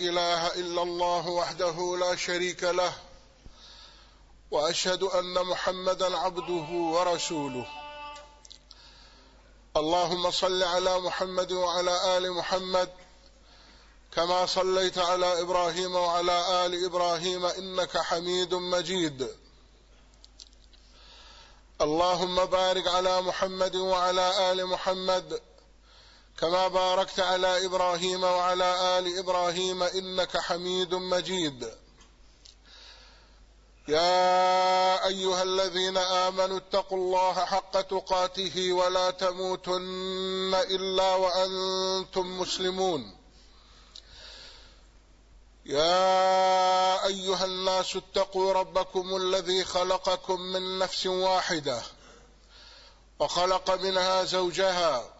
إله إلا الله وحده لا شريك له وأشهد أن محمدا عبده ورسوله. اللهم صل على محمد وعلى آل محمد كما صليت على إبراهيم وعلى آل إبراهيم إنك حميد مجيد. اللهم بارك على محمد وعلى آل محمد كما باركت على إبراهيم وعلى آل إبراهيم إنك حميد مجيد. يا أيها الذين آمنوا اتقوا الله حق تقاته ولا تموتن إلا وأنتم مسلمون. يا أيها الناس اتقوا ربكم الذي خلقكم من نفس واحدة وخلق منها زوجها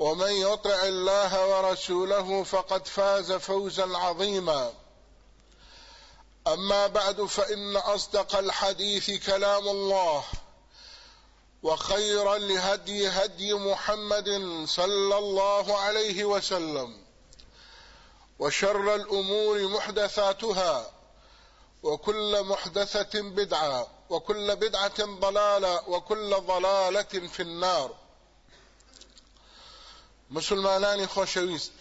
ومن يطع الله ورسوله فقد فاز فوزا عظيما. أما بعد فإن أصدق الحديث كلام الله وخير الهدي هدي محمد صلى الله عليه وسلم وشر الأمور محدثاتها وكل محدثة بدعة وكل بدعة ضلالة وكل ضلالة في النار. مسلمانانی خۆشەویست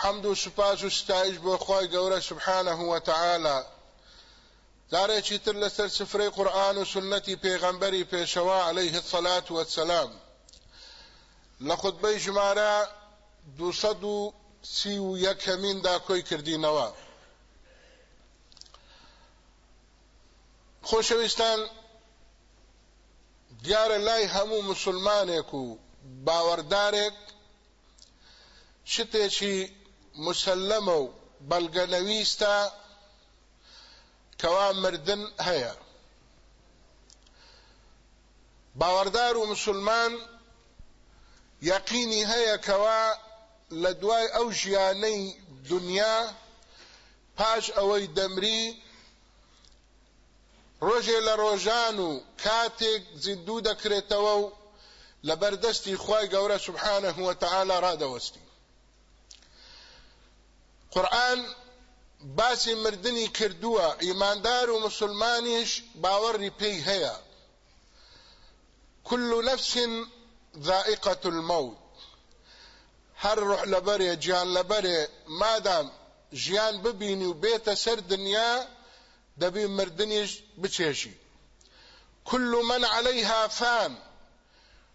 حەمد و سوپاس و ستایش بۆ خۆی گەورە سبحانه و تعالى جارێکی تر لەسەر سفرەی قورآن و سنەتی پێغەمبەری پێشەوە عليه الصلاة والسلام. لە خودبەی ژمارە دووسەد و سی و یەکەمیندا کۆی کردینەوە. خۆشەویستان دیارە لای هەموو مسلمانێک و باوەڕدارێک شتێکی مسلەمە و بەڵگەنەویستە کەوا مردن هەیە. باوەڕدار و مسلمان یەقینی هەیە کەوا لە دوای ئەو ژیانەی دنیا پاش ئەوەی دەمری ڕۆژێ لە ڕۆژان و کاتێک زیندوو دەکرێتەوە و لە بەردەستی خی گەورە سبحانە وتەعاالە ڕادەوەستی قورآن باسی مردنی کردووە ئیماندار و مسلمانیش باوەڕی پێی هەیە. كل نفس ذائقة الموت. هەر ڕح لەبەرێ گیان لەبەرێ مادام ژیان ببینی و بێتە سەر دنیا دەبی مردنیش بچێشی. كل من عليها فان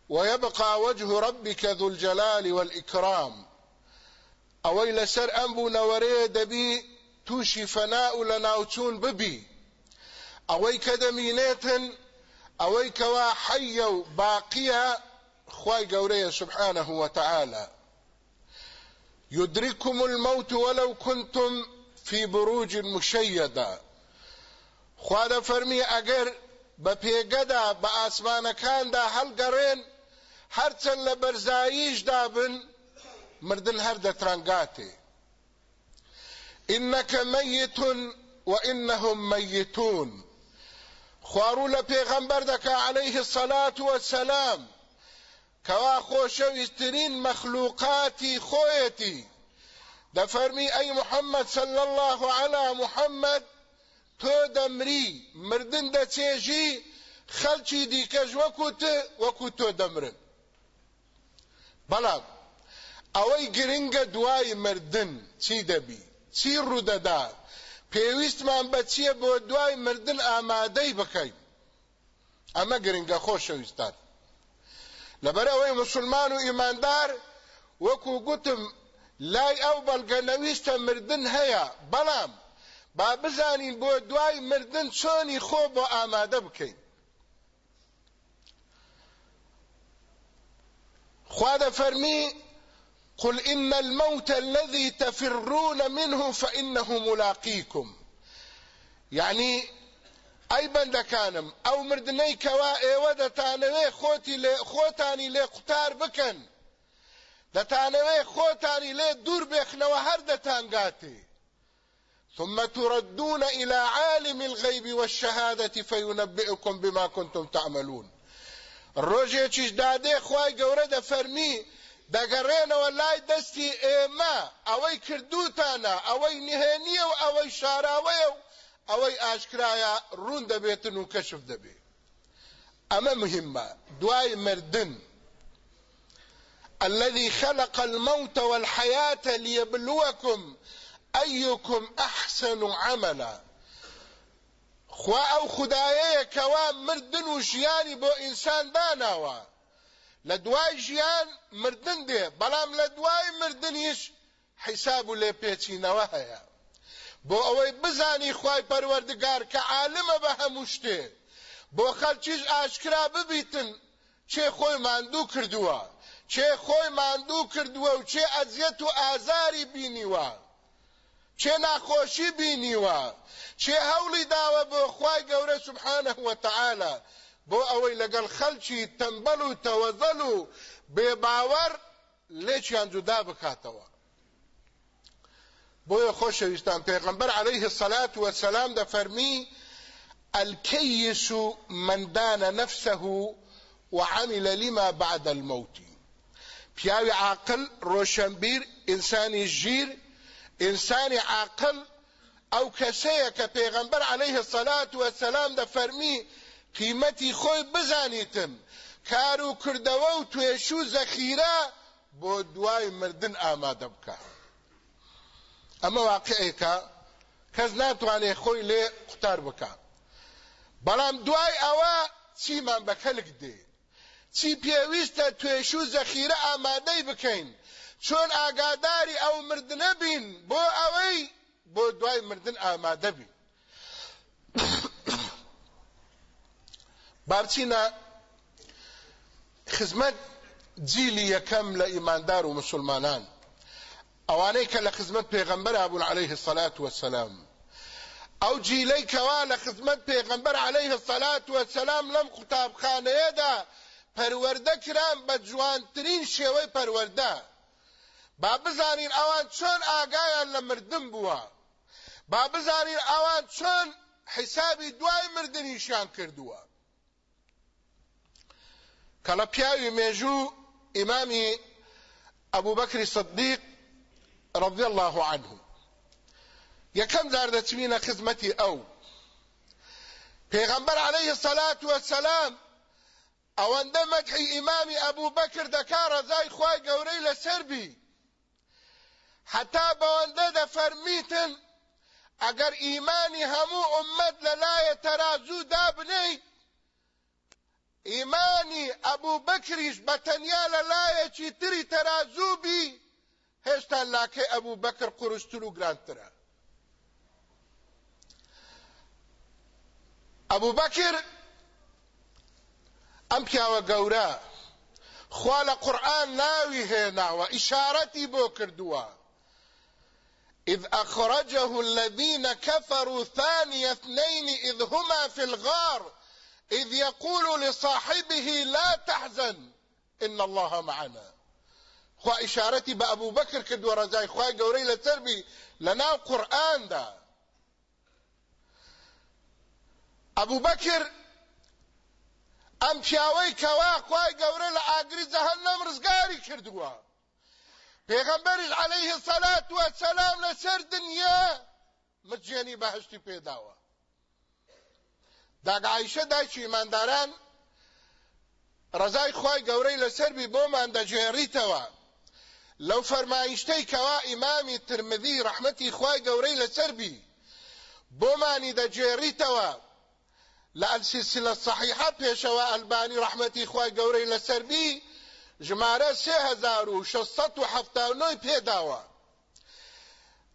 ويبقى وجه ربك ذو الجلال والإكرام. ئەوەی لەسەر ئەم بوونەوەرەیە دەبی تووشی فەنا و لە ناوچوون ببی. ئەوەی کە دەمینێتن ئەوەی کەوا حەیە و باقیە خی گەورەیە سبحانه وتعالى يدرككم الموت ولو كنتم في بروج مشيدة خوا دەفەرمی ئەگەر بە پێگەدا بە ئاسمانەکاندا هەڵگەڕێن هەرچەند لە بەرزاییشدا بن مردن هەر دەترانگاتێ إنك ميت وإنهم ميتون. خوا ڕوو لە پێغەمبەر دەکا عليه الصلاة والسلام. کەوا خۆشەویستترین مەخلوقاتی خۆیەتی. دەفەرمی ئەی محمد صلی الله علی محمد تۆ دەمری مردن دەچێژی خەلکی دیکەژ وەکو وەکو تۆ دەمرن بەڵام ئەوەی گرنگە دوای مردن. چی دەبی؟ چی ڕوودەدا؟ پێویستمان بە چییە بۆ دوای مردن ئامادەی بکەین ئەمە گرنگە خۆشەویستان لەبەر ئەوەی مسلمان و ئیماندار وەکو گوتم لای ئەو بەڵگەنەویستە مردن هەیە. بەڵام با بزانین بۆ دوای مردن چۆنی خۆ بۆ ئامادە بکەین. خوا دەفەرمی قل إن الموت الذي تفرون منه فإنه ملاقيكم. يعني ئەی بەندەکانم ئەو مردنەی کەوا ئێوە دەتانەوێ خۆتی لێ خۆتانی لێ قوتار بکەن دەتانەوێ خۆتانی لێ دوور بێخنەوە هەر دەتانگاتێ ثم تردون إلى عالم الغيب والشهادة فينبئكم بما كنتم تعملون. ڕۆژێکیش دادێ خوای گەورە دەفەرمی دەگەڕێنەوە لای دەستی ئێمە ئەوەی کردوتانە ئەوەی نهێنیە و ئەوەی شاراوەیە و ئەوەی ئاشکرایە ڕوون دەبێتن و کەشف دەبێت ئەمە مهمە دوای مردن. الذي خلق الموت والحياة ليبلوكم أيكم أحسن عملا. خوا ئەو خدایەیە کەوا مردن و ژیانی بۆ ئینسان داناوە لە دوای ژیان مردن دێ بەڵام لە دوای مردنیش حیساب و لێ پێچینەوە هەیە. بۆ ئەوەی بزانی خی پەروەردگار کە عالمە بە هەموو شتێ بۆ خەلکیش ئاشکرا ببیتن چێ خۆی ماندوو کردووە؟ چێ خۆی ماندوو کردووە و چێ ئەزیەت و ئازاری بینیوە؟ چێ ناخۆشی بینیوە؟ چێ هەوڵی داوە بۆ خی گەورە سبحانە وتعاالە بۆ ئەوەی لەگەڵ خەلکی تەمبەل و تەوەزەل و بێباوەڕ لێکیان جودا بکاتەوە. بۆیە خۆشەویستان پێغمبەر عليه الصلاة والسلام دەفەرمی الكيس من دان نفسه وعمل لما بعد الموت پیاوی عاقل روشنبیر انسانی ژیر انسانی عاقل أو کەسەیە کە پێغەمبەر عليه الصلاة والسلام دەفەرمی قیمەتی خۆی بزانیتن کار و کردەوە و توێش و زەخیرە بۆ دوای مردن ئامادە بکات ئەمە واقعێکە کەس ناتوانێت خۆی لێ قوتار بکە. بەڵام دوای ئەوە چیمان بە کەلک دێ. چی پێویستە توێش و زەخیرە ئامادەی بکەین؟ چۆن ئاگاداری ئەو مردنە بین بۆ ئەوەی بۆ دوای مردن ئامادە بین. بارچینە خزمەت جیلی یەکەم لە ئیماندار و مسلمانان. ئەوانەی کە لە خزمەت پێغەمبەر بوون عليه الصلاة والسلام ئەو جیلەی کەوا لە خزمەت پێغەمبەر عليه الصلاة والسلام لەم قوتابخانەیەدا پەروەردە کران بە جوانترین شێوەی پەروەردە. با بزانین ئەوان چۆن ئاگایان لە مردن بووە. با بزانین ئەوان چۆن حیسابی دوای مردنیشان کردووە. کە لە پیاوی مێژوو ئیمامی ئەبوو بەکری صدیق رضي الله عنه یەکەم جار دەچوینە خزمەتی ئەو پێغەمبەر عليه الصلاة والسلام ئەوەندە مەدحی ئیمامی ئەبوو بەکر دەکا ڕەزای خوای گەورەی لەسەر بی حتا بەوەندە دەفەرمیتن ئەگەر ئیمانی هەموو ئومەت لەلایە تەرازوو دابنیت ئیمانی ئەبوو بەکریش بە تەنیا لەلایەکی تری تەرازوو بی هێشتا لاکەی ئەبوو بەکر قورستر و گرانترە ئەبوو بەکر ئەم پیاوە گەورە خوا لە قورآن ناوی هێناوە ئیشارەتی بۆ کردووە إذ أخرجه الذين كفروا ثاني اثنين إذ هما في الغار. إذ يقول لصاحبه لا تحزن إن الله معنا. خوا بە ئەبوو بەکر کردووە ڕزای خوای گەورەی لەسەر بی لەناو قورئاندا ئەبوو بەکر ئەم پیاوەی کەوا خوای گەورە لە ئاگری جەهەنەم ڕزگاری کردووە پێغەمبەریش عەلەیه سەلات وەسەلام لەسەر دنیا مجێنی بەهشتی داگایشە دایکی منداران ڕزای خی گەورەی لەسەربی بۆمان دەجێڕیتەوە لەو فەرمایشتەی کەوا ئیمامی ترمدی ڕحمەتی خی گەورەی لەسەربی بۆمانی دەجێڕیتەوە لە ئەلسیسی لە سەحیحە پێشەوە ئەلبانی ڕحمەتی خی گەورەی لەسەربی ژمارە 1679 پێداوە.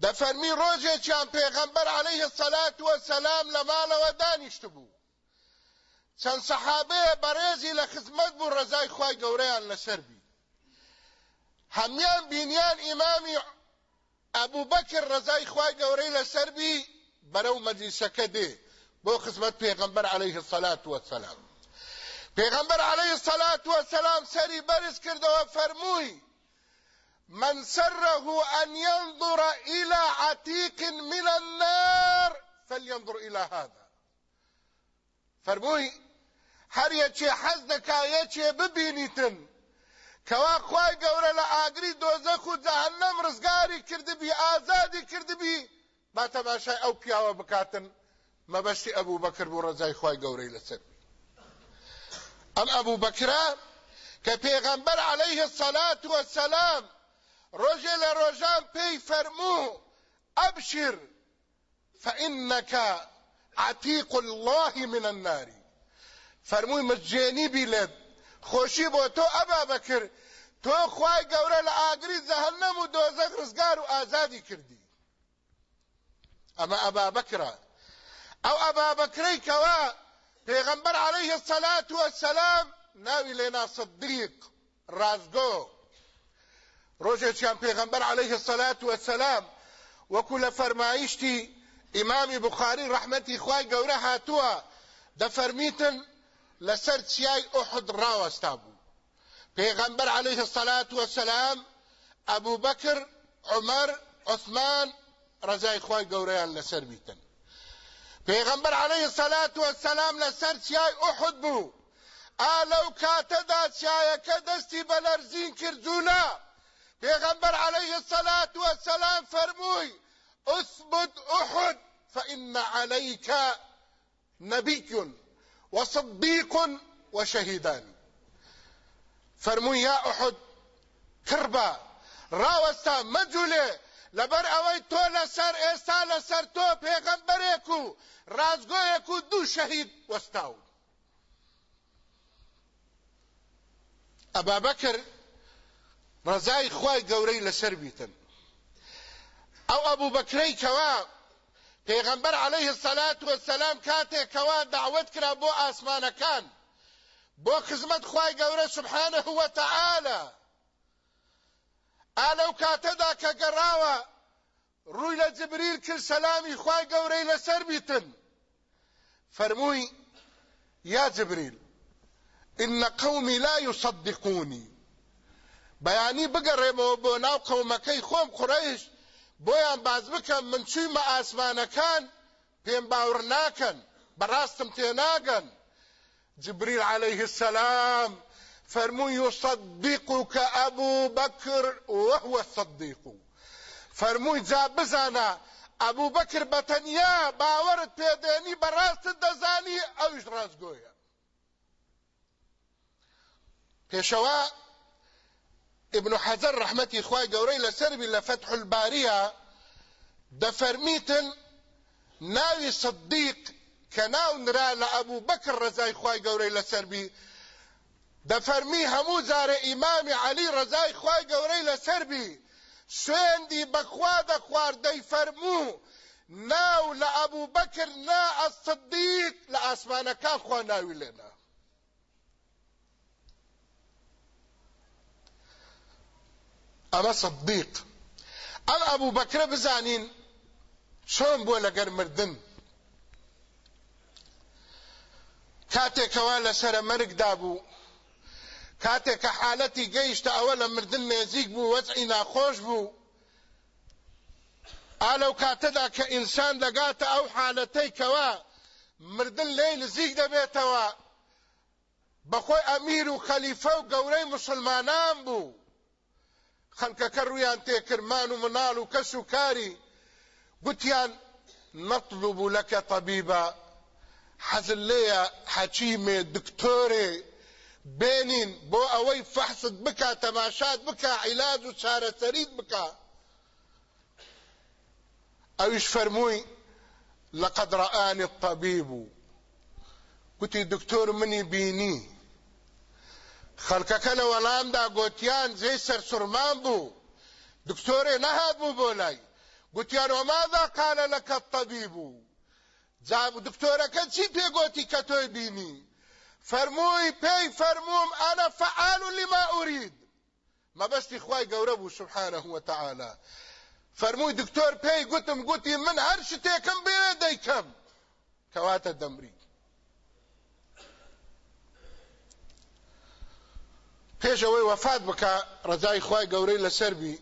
دەفەرمی ڕۆژێکیان پێغەمبەر عەلەیهی سەلات وە سەلام لە ماڵەوە دانیشت بوو. چەند سەحابەیە بەڕێزی لە خزمەت بوو ڕەزای خوای گەورەیان لەسەر بی. هەمیان بینیان ئیمامی ئەبوو بەکر ڕزای خوای گەورەی لەسەربی بەرەو مەجلیسەکە دێ بۆ خزمەت پێغەمبەر عەلەیه الصلاة والسلام پێغەمبەر عەلەیه الصلاة والسلام سەری بەرز کردەوە فەرمووی من سره أن ينظر إلى عتيق من النار فلينظر إلى هذا. فەرمووی هەر یەکێ حەز دەکا یەکێ ببینیتن. کەوا خوای گەورە لە ئاگری دۆزەخ و جەهەنەم ڕزگاری کردبی ئازادی کردبی با تەماشای ئەو پیاوە بکاتن. مەبەستی ئەبوو بەکر بوو ڕزای خوای گەورەی لەسەر. ئەم ئەبوو بەکرە کە پێغەمبەر عەلەیه الصلاة والسلام ڕۆژێ لە ڕۆژان پێی فەرموو ئەبشر فإنك عتيق الله من النار. فرمووی مجێنی بیلێت. خۆشی بۆ تۆ ئەبا بەکر تۆ خوای گەورە لە ئاگری جەهەنەم و دۆزەک ڕزگار و ئازادی کردی. ئەمە ئەبا بەکرە. ئەو ئەبا بەکرەی کەوا پێغەمبەر عەلەیه السەلات وەسەلام ناوی لێنا صدیق ڕازگۆ. ڕۆژێکیان پێغەمبەر عەلەیه السەلات وەسەلام وەکو لە فەرمایشتی ئیمامی بخاری ڕەحمەتی خوای گەورە هاتووە دەفەرمیتن لەسەر چیای ئوحد ڕاوەستا بوو پێغەمبەر عەلەیه الصلاة والسلام ئەبوو بەکر عومەر عوسمان ڕزای خوای گەورەیان لەسەر بیتن. پێغەمبەر عەلەیه الصلاة والسلام لەسەر چیای ئوحد بوو ئالەو کاتەدا چایەکە دەستی بەلەرزین کردوونە پێغەمبەر عەلەیه الصلاة والسلام فەرمووی اثبت أحد فإن عليك نبي وصديق وشهيدان. فرمووی یا ئوحد کربە ڕاوەستا مەجوولێ لەبەر ئەوەی تۆ لەسەر ئێستا لەسەر تۆ پێغەمبەرێک و ڕازگۆیەک و دوو شەهید وەستاو ئەبا بەکر ڕزای خوای گەورەی لەسەر بیتن ئەو ئەبوو بەکرەی پێغەمبەر عەلەیه السەلات وەسەلام کاتێک کەوا دعوت کرا بۆ ئاسمانەکان بۆ خزمەت خوای گەورە سبحانه وتعالى ئالەو کاتەدا کە گەڕاوە ڕووی لە جبریل کرد سەلامی خوای گەورەی لەسەر بیتن. فەرمووی یا جبریل إن قومي لا يصدقوني. بەیانی بگەڕێمەوە بۆ ناو قەومەکەی خۆم قڕەیش بۆیان باز بکەم من چوویمە ئاسمانەکان پێم باور ناکەن بەڕاستم تێناگەن جبريل عليه السلام فەرمووی يصدقك أبو بكر وهو الصديق فرمو جا بزانا أبو بكر بتنيا باورت بيديني براست دزاني أو إش رازقويا پێشەوە ابن حجر رحمتي خوای گەورەی لەسەربی لە فتح الباریە دەفەرمیتن ناوی صدیق کە ناو نرا لە ئەبوو بەکر ڕزای خوای گەورەی لەسەربی دەفەرمی هەموو جارە ئیمامی علی ڕزای خوای گەورەی دەخواردەی فەرموو ناو ئەبوو بەکر نا ئەسدیق لە ئاسمانەکان خوا ناوی ئەمە صدیق. ئەم ئەبوو بەکرە بزانین چۆن بۆ لەگەر مردن. کاتێکەوە لەسرە مەرگدا بوو. کاتێک کە حالەتی گەیشتە ئەوە لە مردن نێزیک بوو وەزعی ناخۆش بوو. ئالەو کاتەدا کە ئینسان دەگاتە ئەو حالەتەی کەوە مردن لێی نزیک دەبێتەوە. بەخۆی ئەمیر و خەلیفە و گەورەی مسلمانان بوو. خەڵکەکە ڕویان تێکرمان و مناڵ و کەس و کاری گوتیان نطلب لك طبيبا حەزل لێیە حەچیمێ دکتۆرێ بێنین بۆ ئەوەی فەحست بکە تەماشات بکە عیلاج و چارەسەریت بکە ئەویش فەرمووی لقد رآني الطبيب گوتی دکتۆر منی بینی. خەڵکەکە لە وەڵامدا گوتیان جێی سەرسوورمان بوو. دکتۆرێ نەهات بوو بۆ لای. گوتیان وماذا قال لك الطبيب جاب دکتۆرەکە چی پێگوتی کە تۆی بینی؟ فەرمووی پێی فەرمووم ئەنە فعال لما ئورید مەبەستی خوای گەورە بوو سبحانه وتعالى فەرمووی دکتۆر پێی گوتم گوتی من هەر شتێکم بێنە دەیکەم. کەواتە دەمری. پێشەوەی وەفات بکە ڕزای خوای گەورەی لەسەربی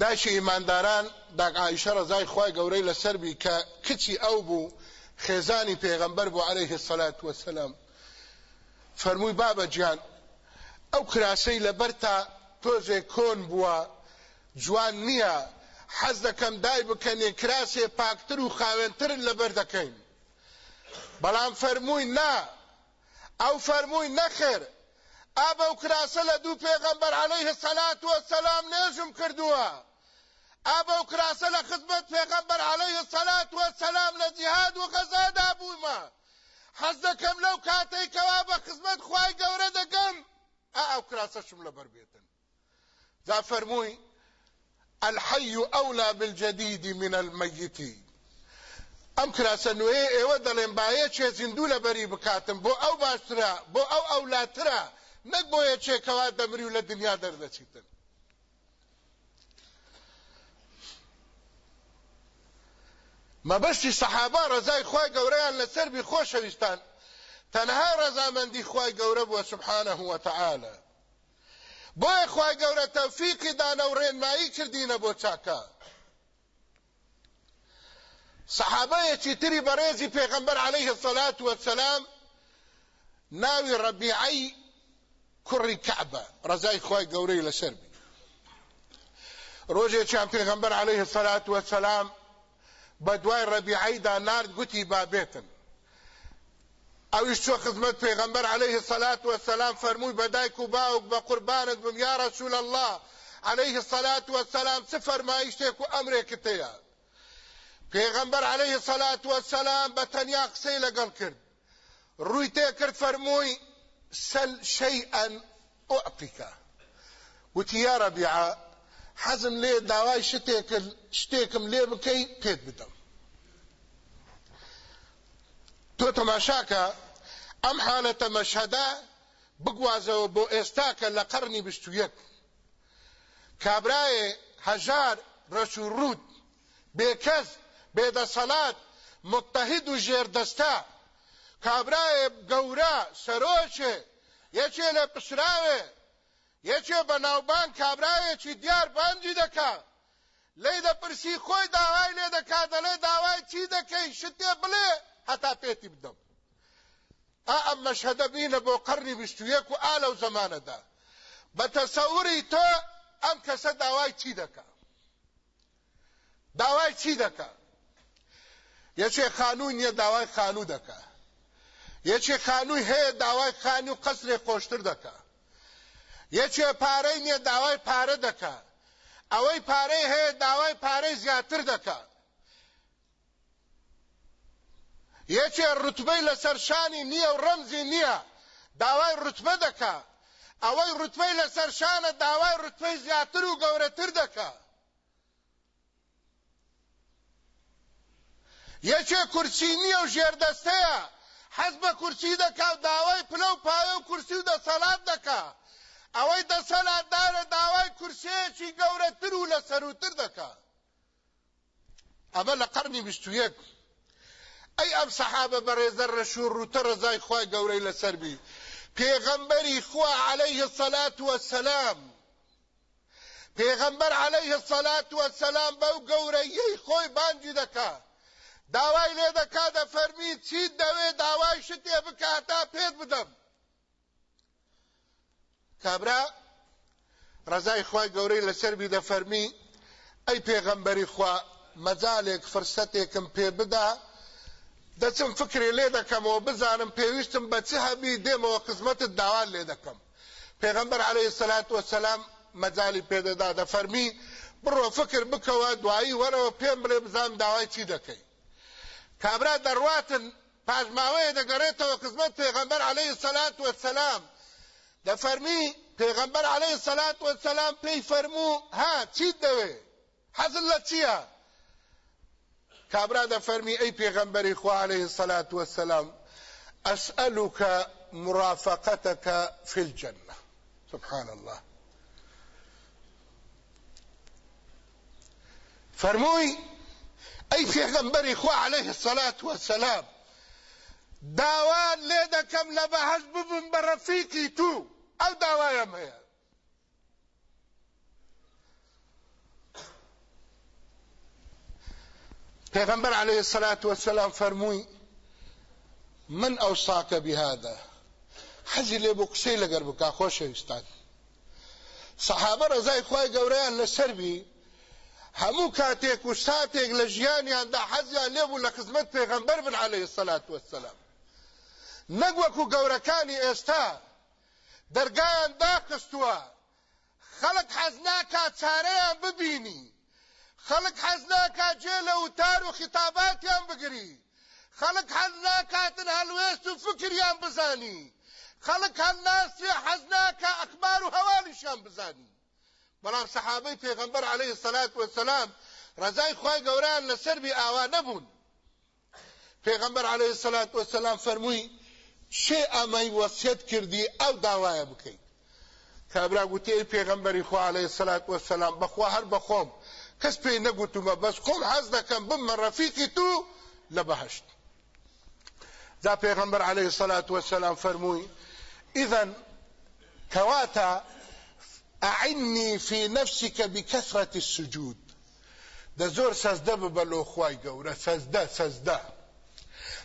داشی ئیمانداران داک عیشە ڕزای خوای گەورەی لەسەربی کە کچی ئەو بوو خێزانی پێغەمبەر بوو عليه الصلاة والسلام فەرمووی بابە گیان ئەو کراسەی لەبەر تا تۆزێ کۆن بووە جوان نییە. حەز دەکەم دای بکەنێ کراسێ پاکتر و خاوێنتر لەبەر دەکەین. بەڵام فەرمووی نا ئەو فەرمووی نەخێر ئابە و کراسە لە دوو پێغەمبەر عەلەیه سەلات وەسەلام نێژم کردووە. ئابە و کراسە لە خزمەت پێغەمبەر عەلەیه سەلات وەسەلام لە جیهاد و غەزادا بوومە. حەز دەکەم لەو کاتەی کەوا بە خزمەت خوای گەورە دەکەم ئا ئەو کراسەشم لەبەر بێتن. جا الحي أولى بالجديد من الميت ئەم کراسە نوێ ئێوە دەڵێن باە چێ زیندوو لە بەری بکاتم بۆ ئەو باشترە بۆ ئەو ئەولاترە نەک بۆ یەکێکەوە دەمری و لە دنیا دەردەچیتن. مەبەستی سەحابا ڕزای خوای گەورەیان لەسەر بی خۆشەویستان. تەنها ڕەزامەندی خوای گەورە بووە سبحانه وتعالى بۆیە خوای گەورە تەوفیقی دانە و ڕێنمایی کردینە بۆ چاکە. سەحابەیەکی تری بەڕێزی پێغەمبەر عليه الصلاة والسلام ناوی ڕەبیعەی کوڕی کعبە ڕزای خوای گەورەی لەسەر بی. ڕۆژێکیان پێغەمبەر عليه الصلاة والسلام بە دوای ڕەبیعەیدا نارد گوتی بابێتن ئەویش چۆ خزمەت پێغەمبەر عليه الصلاة والسلام فەرمووی بە دایک و باوک بە قوربانت بم یا رسول الله عليه الصلاة والسلام چه فەرمایشتێک و ئەمرێکت هەیە پێغەمبەر عليه الصلاة والسلام بە تەنیا قسەی لەگەڵ کرد. ڕووی تێ کرد فەرمووی سل شيئا أعطيك. وتي يا ربيعة حەزم لێ داوای شتێکم لێ بکەی پێت بدەم. تۆ تەماشاکە ئەم حالەتە مەشهەدا بگوازەوە بۆ ئێستاکە لە قەرنی بستویەک کابرایە هەژار ڕەش و ڕوود بێکەس بێدەسەڵات متحید و ژێردەستا کابرایە گەورە سەرۆچێ یەکێ لە پسراوێ یەکێ بە ناوبان کابراایەکی دیار بانجی دەکا. لی دەپرسی خۆی داوای لێ دەکا دەڵێ داوای چی دەکەی شتێ بڵێ هەتا پێتی بدەم. ئا ئەم مەشهدە بینە بۆ قەرنی بیستویەک و ئا لەو زەمانەدا بە تەسەوری تۆ ئەم کەسە داوای چی دەکا؟ داوای چی دەکا یەکێ خانووی نییە داوای خانوو دەکا یەکێ خانووی هەیە داوای خانی و قەسرێ خۆشتر دەکا یەکێ پارەی نییە داوای پارە دەکا ئەوەی پارەی هەیە داوای پارەی زیاتر دەکا یەکێ ڕوتبەی لەسەر شانی نییە و ڕەمزی نییە داوای ڕوتبە دەکا ئەوەی ڕوتبەی لەسەر شانە داوای ڕوتبەی زیاتر و گەورەتر دەکا یەکێ کورسی نییە و ژێردەستەیە حەز بە کورسی دەکا و داوای پلە و پایە و کورسی و دەسەڵات دەکا ئەوەی دەسەلاتدارە داوای کورسەیەکی گەورەتر و لە سەروتر دەکا ئەمە لە قەرنی بیستویەک ئەی ئەم سەحابە بەڕێزە ڕەشور ڕوتە ڕزای خوای گەورەی لەسەر بی. پێغەمبەری خوا عليه الصلاة والسلام. پێغەمبەر عليه الصلاة والسلام بەو گەورەیەی خۆی بانگی دەکا داوای لێ دەکا دەفەرمی چیت دەوێ داوای شتێ بکە هەتا پێت بدەم. کابرا ڕزای خوای گەورەی لەسەر بی دەفەرمی ئەی پێغەمبەری خوا مەجالێک فرسەتێکم پێ بدا دەچم فکری لێ دەکەمەوە بزانم پێویستم بە چه هەبی دێمەوە قزمەتت داوان لێ دەکەم. پێغەمبەر عەلەیهی سەلات وەسەلام مەجالی پێدەدا دەفەرمی بڕۆ فکر بکەوە دوایی وەرەوە پێم بڵێ بزانم داوای چی دەکەی. کابرا دەڕواتن پاژماوەیە دەگەڕێتەوە قزمەت پێغەمبەر عەلەیهی سەلات وەسەلام دەفەرمی پێغەمبەر عەلەیهی سەلات وەسەلام پێی فەرموو ها چیت دەوێ؟ حەزت لە چییە؟ كابرا ده فرمي اي پیغمبر خو عليه الصلاة والسلام اسألك مرافقتك في الجنة. سبحان الله. فرموي في غنبري إخوة عليه الصلاة والسلام. داوان لێ كم لە ببن بە ڕەفیقی تو. ئەو داوایم هەیە پیغمبر عليه الصلاة والسلام فرموي من أوصاك بهذا لێ بۆ قسەی لەگەر بک خۆشەویستان. سەحابە ڕزای خی گەورەیان لەسەربی هەموو کاتێک و ساتێک لە ژیانیاندا حەزیان لێبوو لە خزمەت پێغەمبەر بن عليه الصلاة والسلام نەک وەکو گەورەکانی ئێستا دەرگایان داخستووە. خەڵک حەز ناکات چارەیان ببینی. خەڵک حەز ناکات جێ لە وتار و خیتاباتیان بگری. خەڵک حەز ناکاتن هەلوێست و فکریان بزانی. خەڵک هەم ناسی حەز ناکە ئەخبار و هەواڵیشیان بزانی. بەڵام سەحابەی پێغەمبەر عەلەیهی سەلات وەسەلام ڕەزای خوای گەورەیان لەسەر بی ئاوا نەبوون. پێغەمبەر عەلەیهی سەلات وەسەلام فەرمووی شێ ئەمەی وەسیەت کردی ئەو داوایە بکەیت. کابرا گوتی پێغەمبەری خوا عەلەیهی سەلات وەسەلام بەخوا هەر بەخۆم کەس پێی نەگوتومە بەس خۆم حەز دەکەم بمە ڕەفیقی تو لە بەهەشت دا پێغەمبەر عەلەیهی سەلات وەسەلام فەرمووی إذا كواتا أعني في نفسك بكثرة السجود. ده زور سزده ببلو خواي قورة. سزده سزده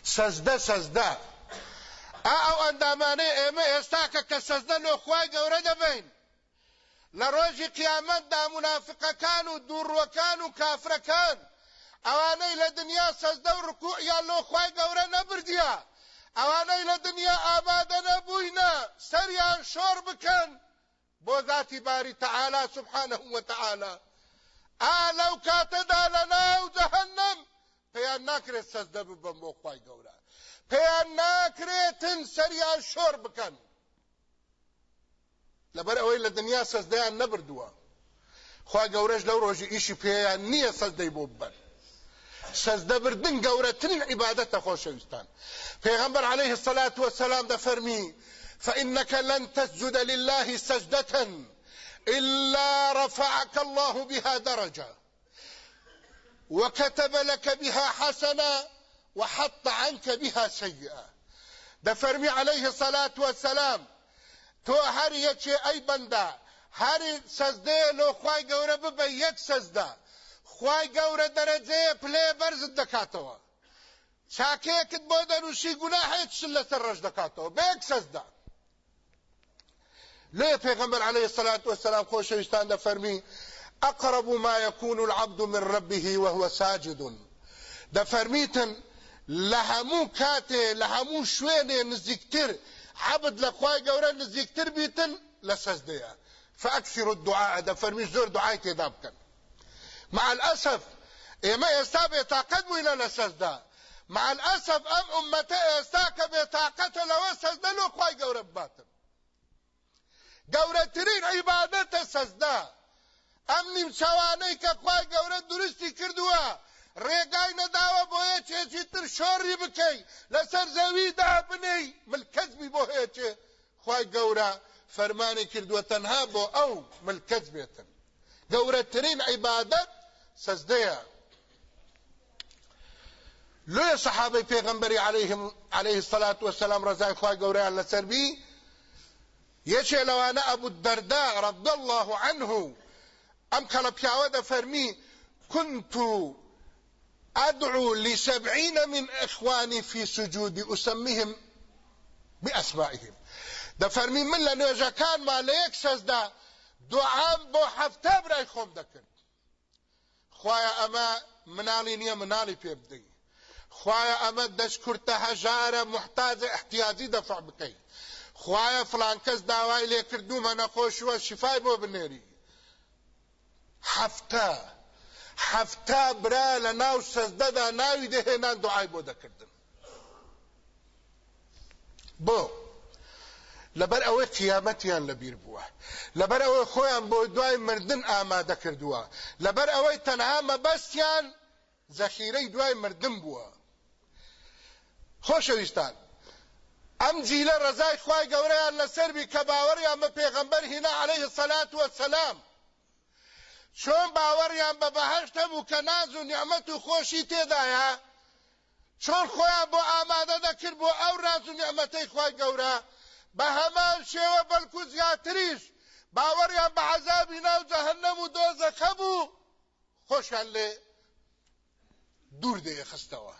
سزده سزده أو اندامانه ایمه استاکه که سزده لو خواي قورة دبين لروجي قيامت دا منافقكان و دوروكان و كافركان اواني لدنيا سزده و ركوع يا لو خواي قورة نبرديا ئەوانەی لە دنیا ئامادە نەبووینە سەریان شۆر بکەن بۆ ذاتی باری تەعالا سبحانه وتعالى. ئا لەو کاتەدا لە ناو جەهەنەم پێیان ناکرێت سەزدە ببەم بۆ خوای گەورە پێیان ناکرێتن سەریان شۆر بکەن لەبەر ئەوەی لە دنیا سەزدەیان نەبردووە خوا گەورەش لەو ڕۆژی ئیشی پێیان نییە سەزدەی بۆ ببەن سەزدە بردن گەورەترین عیبادەتە خۆشەویستان پیغمبر عليه الصلاة والسلام ده فرمي فإنك لن تسجد لله سجدة إلا رفعك الله بها درجة. وكتب لك بها حسنة وحط عنك بها سيئة. ده فرمي عليه الصلاة والسلام تو هر یچی ای بنده هر سجده لو خواه گوره ببه یک سجده. خواه گوره درجه پلی برز دکاتوه. چاکەیەکت بۆ دەنووسی گوناهەیە چ لەسەر ڕژ دەکاتەوە بەیەک سەزدا لێ پێغەمبەر عليه الصلاة والسلام خۆشەویستان دەفەرمی أقرب ما يكون العبد من ربه وهو ساجد. هەموو کاتێ لە هەموو شوێنێ نزیکتر عبد لە خوای گەورە نزیکتر بیتن سەزدەیە فأكثر الدعاء. دەفەرمی زۆر دعای بکەن مع ئێمە ئێستا بێتاقەت بووینە لە سەزدا مع الاسف ام امته ئێستا بطاقة لو سەزدە لۆ خی گەورە بباتن گەورەترین عیبادەتە سەزدا. ئەم نیمچوانەی کە خی گەورە درستی کردووە ڕێگای نەداوە بۆ یەکێکی تر شۆڕی بکەی لەسەر زەویدا بنەی ملکەزبی بۆ هەیەکێ خی گەورە فەرمانی کردووە تەنها بۆ ئەو ملکەز بێتن. گەورەترین عیبادەت سەزدەیە. لوی صحابه پیغمبری علیهم علیه الصلاة والسلام رضای خواه گوریان لسر بی یچه لوانا أبو الدرداء رضی الله عنه أم کلا پیاوه ده فرمی كنت أدعو لسبعين من إخواني في سجودي أسميهم بأسمائهم. ده فرمی من لنوجه كان ما ليك سزده دعام بو حفته برای خوم دکن خوایا أما منالی نیه منالی پیبدی خوایا ئەمە دەشکورتە هەژارە محتاجە احتیاجی دەفع بکەیت خوایا فلان کەس داوای لێ کردومە نەخۆشوە شفای بۆ بنێری. هەفتە هەفتە برا لە ناو سەزدەدا ناوی دەهێنان دوعای بۆ دەکردن. بۆ لەبەر ئەوەی قیامەتیان لەبیر بووە. لەبەر ئەوەی خۆیان بۆ دوای مردن ئامادە کردووە. لەبەر ئەوەی تەنها مەبەستیان زەخیرەی دوای مردن بووە. خۆشەویستان. ئەم جیلە ڕزای خوای گەورەیان لەسەربی کە باوەڕیان بە پێغەمبەر هینا عليه الصلاة والسلام چۆن باوەڕیان بە بەهشت هەبوو کە ناز و نیعمەت و خۆشی تێدایە؟ چۆن خۆیان بۆ ئامادە دەکرد بۆ ئەو ڕاز و نیعمەتەی خوای گەورە؟ بە هەمان شێوە بەلکو زیاتریش باوەڕیان بە عەزابی ناو جەهەنەم و دۆزەخە بوو. خۆشیان لێ دوور دەیەخستەوە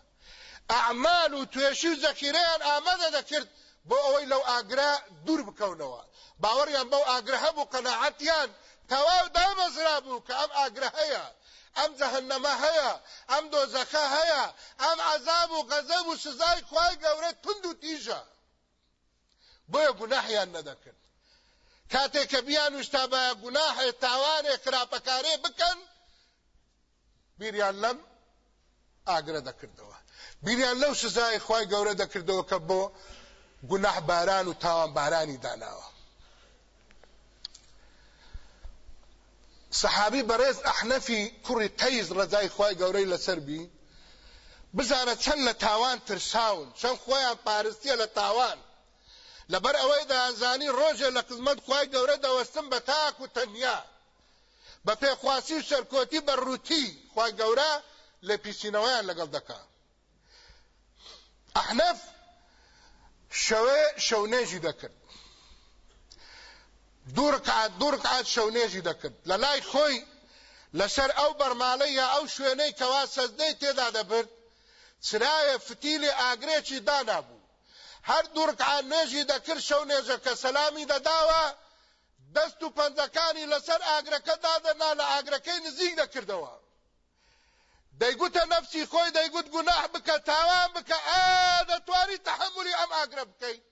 ئەعمال و توێشی و زەکیرەیان ئامادە دەکرد بۆ ئەوەی لەو ئاگرا دوور بکەونەوە باوەڕیان بەو ئاگرە هەبوو قەناعەتیان تەواو دامەزرا بوو کە ئەم ئاگرە هەیە ئەم جەهەنەمە هەیە ئەم دۆزەخە هەیە ئەم عەزاب و غەزەب و سزای خوای گەورە تند و تیژە بۆیە گوناحیان نەدەکرد کاتێک کە بیان وشتا بە گوناحێ تاوانێ خراپەکارێ بکەن بیریان لەم ئاگرە دەکردەوە بیریان لەو سزای خی گەورە دەکردەوە کە بۆ گوناح باران و تاوان بارانی داناوە. سەحابی بەڕێز ئەحنەفی کوڕی تەیز ڕزای خی گەورەی لەسەر بی بزانە چەند لە تاوان ترساون چەند خۆیان پارستیە لە تاوان. لەبەر ئەوەی دەزانی ڕۆژێ لە قزمەت خی گەورە دەوەستم بە تاک و تەنیا. بە پێخواسی و سەرکۆتی بە ڕووتی خی گەورە لە پیسینەوەیان لەگەڵ احناف شوه شونه جدا کرد دو رکعات دو رکعات شونه جدا کرد للای خوی لسر او برمالی یا او شوینه کوا سزده تیدا دبرد چرای فتیل آگره چی دانا بو هر دو رکعات نجی دکر شونه جکا سلامی دا داوا دستو پندکانی لسر آگره که دادنا لآگره که نزیگ دکردوا دەیگوتە نەفسی خۆی دەیگوت گوناح بکە تاوان بکە ئا دەتوانی تەحملی ئەم ئاگرە بکەیت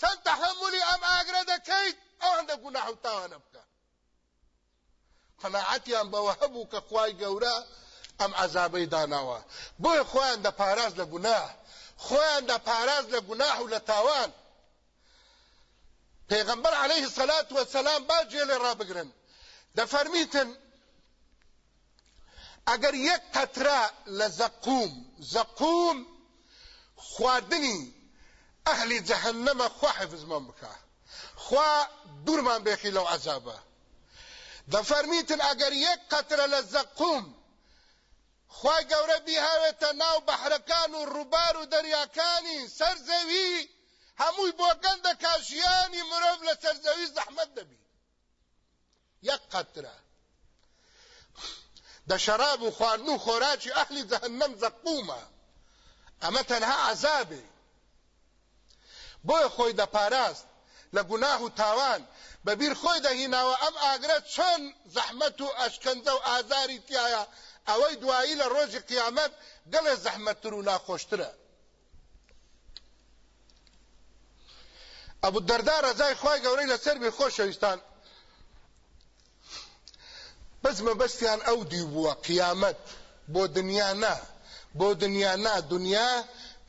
چەند تەحملی ئەم ئاگرە دەکەیت ئەو هەندە گوناح و تاوانە بکە قەناعەتیان بەوە هەبوو کە خوای گەورە ئەم عەزابەی داناوە. بۆیە خۆیان دەپاراز لە گوناح خۆیان دەپاراز لە گوناح و لە تاوان. پێغەمبەر عەلەیه السەلات وەسەلام با جێلێ ڕابگرن. دەفەرمیتن ئەگەر یەک قەترا لە زەقوم زەقوم خواردنی ئەهلی جەهەنەمە خوا حفزمان بکە خوا دوورمان بێخی لەو عەزابە دەفەرمیتن ئەگەر یەک قەترە لە زەقوم خوای گەورە بیهاوێتە ناو بەحرەکان و ڕووبار و دەریاکانی سەرزەوی هەمووی بۆ کاشیانی مرۆڤ لە سەرزەوی زەحمەت دەبی یەک د شراب و خواردن و خۆراکی ئەهلی جەهەنەم زەقومە ئەمە تەنها عەزابێ بۆیە خۆی دەپاراست لە گوناه و تاوان بەبیر خۆی دەهیناوە ئەم ئاگرە چۆن زەحمەت و ئەشکەنجە و ئازاری تایە ئەوەی دوایی لە ڕۆژی قیامەت گەڵێ زەحمەتتر و ناخۆشترە. ئەبوو دەردا ڕزای خی گەورەی لەسەر بێ خۆشەویستان. بەس مەبەستیان ئەو دی بووە قیامەت. بۆ دنیا نا بۆ دنیا نا دنیا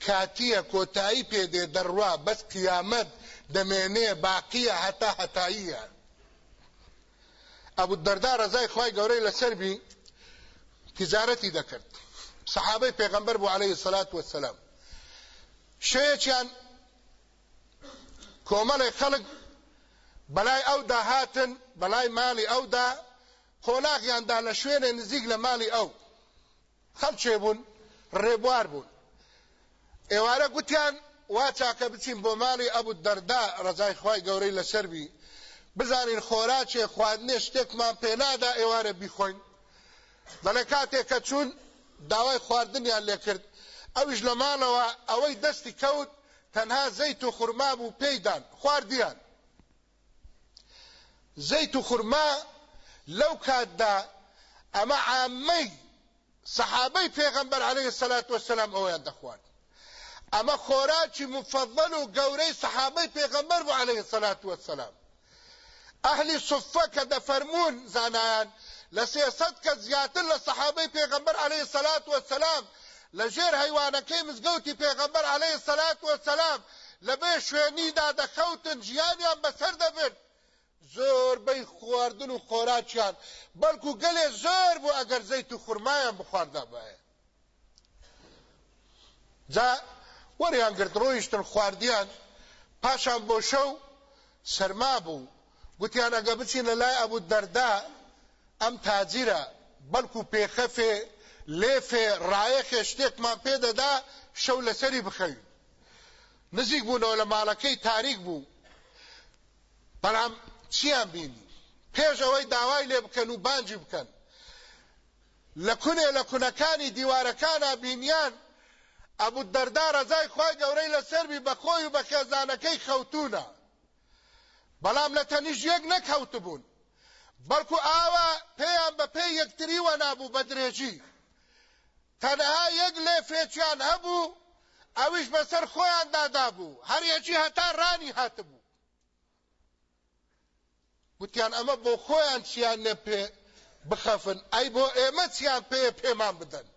کاتیە کۆتایی پێدێ دەڕوا بەس قیامەت دەمێنێ باقیە هەتا هەتاییە. ئەبوو دەردا ڕزای خی گەورەی لەسەر بی تجارەتی دەکرد. سەحابەی پێغەمبەر بوو عليه الصلاة والسلام شەیەکیان کۆمەڵی خەڵک بەلای ئەودا هاتن بەلای ماڵی ئەودا قۆناغیاندا لە شوێنێ نزیک لە ماڵی ئەو. خەڵچێ بوون ڕێبوار بوون. ئێوارە گوتیان وا چاکە بچین بۆ ماڵی ئەبوو دەردا ڕزای خی گەورەی لەسەربی بزانین خۆراکێ خواردنێ شتێکمان پێنادا ئێوارە بیخۆین. دەڵێ کاتێک کە چوون داوای خواردنیان لێ کرد. ئەویش لە ماڵەوە ئەوەی دەستی کەوت تەنها زەیت و خورما بوو پێیدان خواردیان. زەیت و خورما لەو کاتدا ئەمە عامەی سەحابەی پێغەمبەر عەلەیهی سەلات وەسەلام ئەویان دەخوارد ئەمە خۆراکی مفەضەل و گەورەی سەحابەی پێغەمبەر بوو عەلەیهی سەلات وەسەلام ئەهلی سوفە کە دەفەرمون زانایان لە سێسەد کە زیاتر لە سەحابەی پێغەمبەر عەلەیهی سەلات وەسەلام لە ژێر هەیوانەکەی مزگەوتی پێغەمبەر عەلەیهی سەلات وەسەلام لەبێ شوێنیدا دەخەوتن ژیانیان بەسەر دەبرد زۆربەی خواردن و خۆراکیان. بەڵکو گەلێ زۆر بوو ئەگەر زەیت و خورمایان بخواردا بایە جا وەریان گرت ڕۆیشتن خواردیان پاشان بۆ شەو سەرما بوو. گوتیان ئەگە بچین لە لای ئەبوو دەردا ئەم تاجیرە بەڵکو پێخەفێ لێفێ ڕایەخێ شتێکمان پێدەدا شەو لەسەری بخەوین نزیک بوونەوە لە ماڵەکەی تاریک بوو. بەڵام چیان بینی؟ پێش ئەوەی داوای لێ بکەن و بانجی بکەن. لە کونێ لە کونەکانی دیوارەکانە بینیان ئەبوو دەردا ڕزای خی گەورەی لەسەربی بەخۆی و بە خێزانەکەی خەوتونە بەڵام لە تەنیش یەک نەکەوت بوون. بەڵکو ئاوا پێیان بە پێی یەکتری وە نابوو بە درێژی. تەنها یەک لێ فێچیان هەبوو ئەویش بەسەر خۆیان دادا بوو هەریەکی هەتا ڕانی هاتبوو. گوتیان ئەمە بۆ خۆیان چیان نە پێ بخەفن؟ ئەی بۆ ئێمە چیان پێ پێمان بدەن؟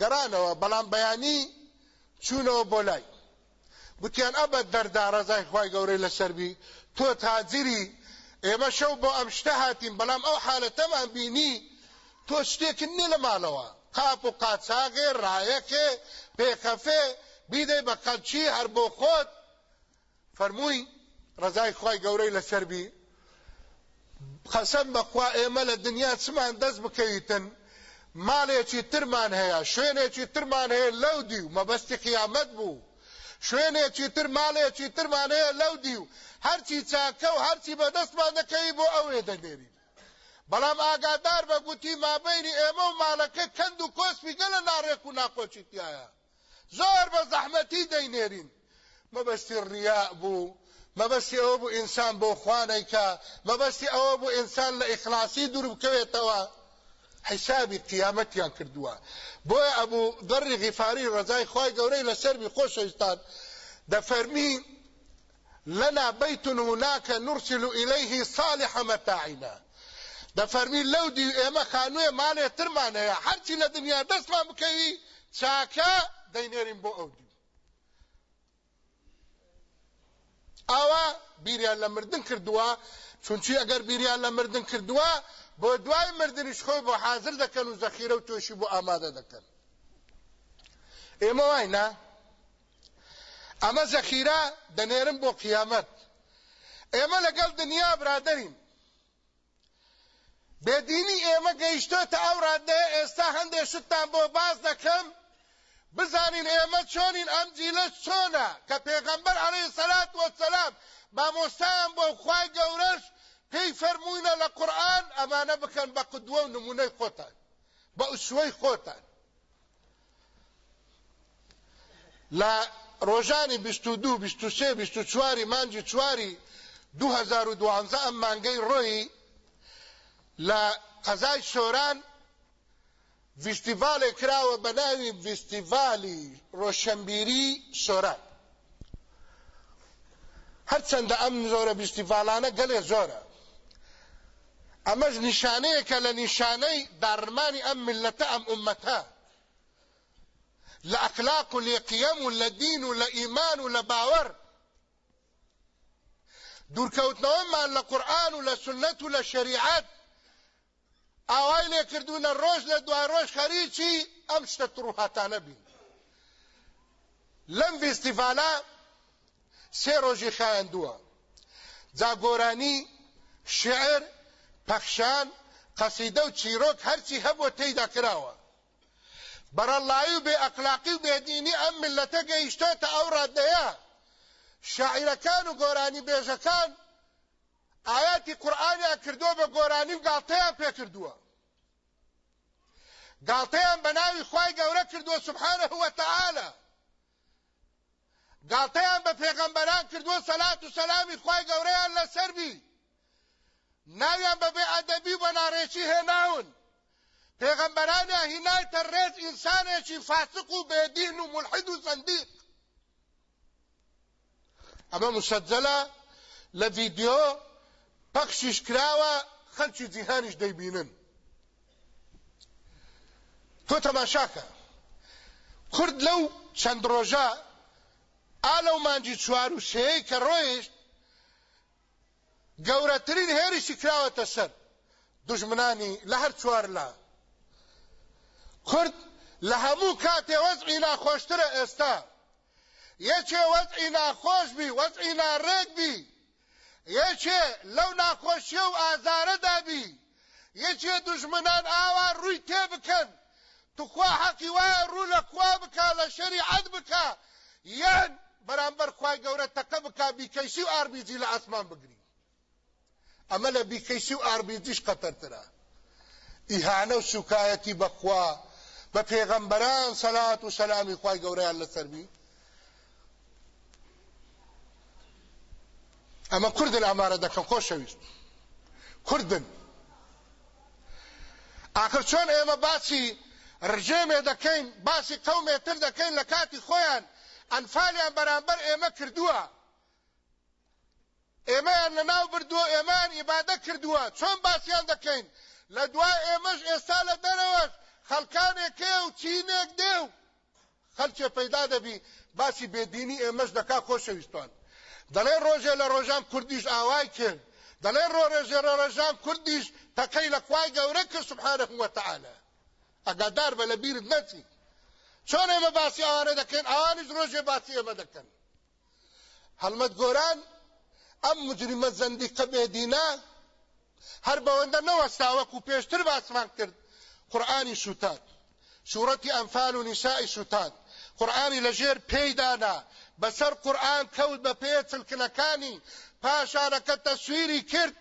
گەرانەوە بەڵام بەیانی چوونەوە بۆ لای. گوتیان ئەبە دەردا ڕزای خی گەورەی لەسەربی تۆ تاجری ئێمە شەو بۆ ئەم شتە هاتین بەڵام ئەو حالەتەمان بینی تۆ شتێکن نی لە ماڵەوە. قاپ و قاچاغێ ڕایەکێ پێخەفێ بیدەی بە قەلچی هەر بۆ خۆت. فەرمووی ڕزای خی گەورەی لەسەربی قەسەم بەخوا ئێمە لە دنیا چمان دەست بکەیتن؟ ماڵێکی ترمان هەیە شوێنێکی ترمان هەیە لەو دی و مەبەستی قیامەت بوو. شوێنێکی تر ماڵێکی ترمان هەیە لەو دی و هەرچی چاکە و هەرچی بەدەستمان دەکەی بۆ ئەوێ دەنێری بەڵام ئاگادار بە گوتی مابینی ئێمە و ماڵەکە کەند و کۆسپی گەلە ناڕێک و ناقۆچی تایە. زۆر بە زەحمەتی دەینێرین. مەبەستی ڕیا بوو. مەبەستی ئەوە بوو ئینسان بۆ خوانەیکە مەبەستی ئەوە بوو ئینسان لە ئیخلاسی دوور بکەوێتەوە. حیسابی قیامەتیان کردووە. بۆیە ئەبوو دەڕی غیفاری ڕزای خی گەورەی لەسەربی خۆشەویستان دەفەرمی لنا بيت هناك نرسل إليه صالح متاعنا دەفەرمی لەو دی ئێمە خانوێ ماڵێ ترمان هەیە هەرچی لە دنیا دەستمان بکەوی چاکە دەینێرین بۆ ئەو ئاوا بیریان لە مردن کردووە چونچی ئەگەر بیریان لە مردن کردووە بۆ دوای مردنیش خۆی بۆ حاضر دەکەن و زەخیرە و تۆشی بۆ ئامادە دەکەن. ئێمە وای نا؟ ئەمە زەخیرە دەنێرم بۆ قیامەت. ئێمە لەگەڵ دنیا برادرین. بێدینی ئێمە گەیشتۆتە ئەو ڕادەیە ئێستا هەندێک شتان بۆ باز دەکەم بزانین ئێمە چۆنین ئەم جیلە چۆنە؟ کە پێغەمبەر عەلەیهی سەلات وەسەلام مامۆستایان بۆ خوای گەورەش پێی فەرمووینە لە قورئان ئەمانە بکەن بە قدوە و نمونەی خۆتان بە ئوسوەی خۆتان. لە ڕۆژانی 22 23 24 مانجی چواری 2012 ئەم مانگەی ڕۆی لە قەزای شۆران فیستیڤالێک کراوە بە ناوی فیستیڤالی ڕۆشنبیری شۆران هەرچەندە ئەم زۆرە فیستیڤالانە گەلێ زۆرە ئەمەش نیشانەیەکە لە نیشانەی داڕمانی ئەم ملەتە ئەم ئومەتە لە ئەخلاق و لێ قیەم و لە دین و لە و لە باوەڕ لە و لە و لە ئاوای لێ کردوونە ڕۆژ لە دوای ڕۆژ خەریکی ئەم شتە تڕوهاتانە بین. لەم فیستیڤالە سێ ڕۆژی خایەندووە جاگۆرانی شعر پەخشان قەسیدە و چیرۆک هەرچی هەبووە تێیدا کراوە بەرەڵایی و بێ ئەقلاقی و بێدینی ئەم ملەتە گەیشتۆتە ئەو ڕادەیە. شاعیرەکان و گۆرانی بێژەکان ئاياتی قورآانیان کردووە بە گۆرانی و گاڵتەیان پێ کردووە. گاڵتەیان بە ناوی خی گەورە کردووە سبحانە هو تعاالە گاڵتەیان بە پێغەمبەران کردووە سەلات و سەلامی خی گەورەیان لەسەربی ناویان بەبێ ئەدەبی بە ناڕێکی هێناون. پێغەمبەرانە هینایتە ڕێز ئینسانێکی فاسق و بێدین و ملحد و زەندیق ئەمە مسەجلە لە ڤیدیۆ پەخشیش کراوە خەلکی جیهانیش دەیبینن. تۆ تەماشاکە. کورد لەو چەند ڕۆژە ئالەو مانجی چوار و سێی کە ڕۆیشت گەورەترین هێرشی کراوەتە سەر. دژمنانی لە هەر چوار لا. کورد لە هەموو کاتێ وەزعی ناخۆشترە ئێستا. یەکێ وەزعی ناخۆش بی وەزعی ناڕێک بی. یەکێ لەو ناخۆشیە و ئازارەدا بی یەکێ دوژمنان ئاوا ڕووی تێ بکەن. توخوا حەقی وایە ڕوو لە کوا بکە لە شەریعەت بکە یان بەرامبەر خوای گەورە تەقە بکە بیکەیسی و ئاربیجی لە ئاسمان بگری. ئەمە لە بیکەیسی و ئاربیجیش قەتەرترە. ئیهانە و سوکایەتی بەخوا. بە پێغەمبەران سەلات و سەلامی خوای گەورەیان لەسەربی ئەمە کوردن ئامارە دەکەم خۆشەویست کوردن. آخر چۆن ئێمە باسی ڕژێمێ دەکەین باسی قەومێتر دەکەین لە کاتی خۆیان ئەنفالیان بەرامبەر ئێمە کردووە. ئێمەیان لە ناو بردووە ئێمان ئیبادە کردووە. چۆن باسییان دەکەین؟ لە دوای ئێمەش ئێستا لە دەرەوەش خەڵکانێکێ و چینێک دێ و خەلکێ پەیدا دەبی باسی بێدینی ئێمەش دەکا خۆشەویستوان دەڵێ ڕۆژێ لە ڕۆژان کوردیش ئاوای کرد. دەڵێ ڕۆژێ لە ڕۆژان کوردیش تەقەی لە خوای گەورە کرد سبحانه وتعالى ئەگادار بە لە بیرت نەچی. چۆن ئێمە باسی ئەوانە دەکەن ئەوانیش ڕۆژێ باسی ئێمە دەکەن. هەڵمەت گۆران ئەم مجرمە زەندیقە بێدینە هەر بەوەندە نەوەستاوەکو پێشتر باسمان کرد. قورآانی سوتان سوورەتی ئەنفال و نیسای سوتان قورآانی لەژێر پێیدانا بەسەر قورآن کەوت بە پێ چلکنەکانی پاشانەکە تەسویری کرد